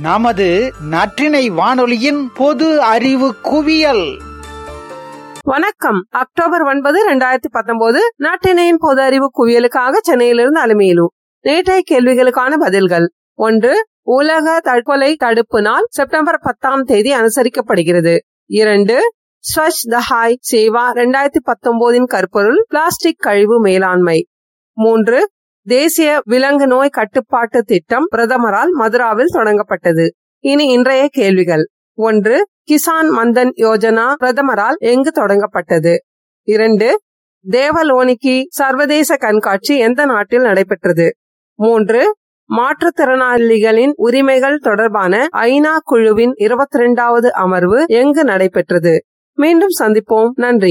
நமது நற்றினை வானொலியின் பொது அறிவு குவியல். வணக்கம். அக்டோபர் ஒன்பது இரண்டாயிரத்தி பத்தொன்பது நாட்டினையின் பொது அறிவு குவியலுக்காக சென்னையிலிருந்து அலுமையிலு. நேற்றைய கேள்விகளுக்கான பதில்கள். ஒன்று உலக தற்கொலை தடுப்பு நாள் செப்டம்பர் பத்தாம் தேதி அனுசரிக்கப்படுகிறது. இரண்டு ஸ்வச் தஹாய் சேவா இரண்டாயிரத்தி பத்தொன்பதின் கருப்பொருள் பிளாஸ்டிக் கழிவு மேலாண்மை. மூன்று தேசிய விலங்கு நோய் கட்டுப்பாட்டு திட்டம் பிரதமரால் மதுராவில் தொடங்கப்பட்டது. இனி இன்றைய கேள்விகள். ஒன்று கிசான் மந்தன் யோஜனா பிரதமரால் எங்கு தொடங்கப்பட்டது? இரண்டு தேவலோனிக்கு சர்வதேச கண்காட்சி எந்த நாட்டில் நடைபெற்றது? மூன்று மாற்றுத்திறனாளிகளின் உரிமைகள் தொடர்பான ஐநா குழுவின் இருபத்தி இரண்டாவது அமர்வு எங்கு நடைபெற்றது? மீண்டும் சந்திப்போம். நன்றி.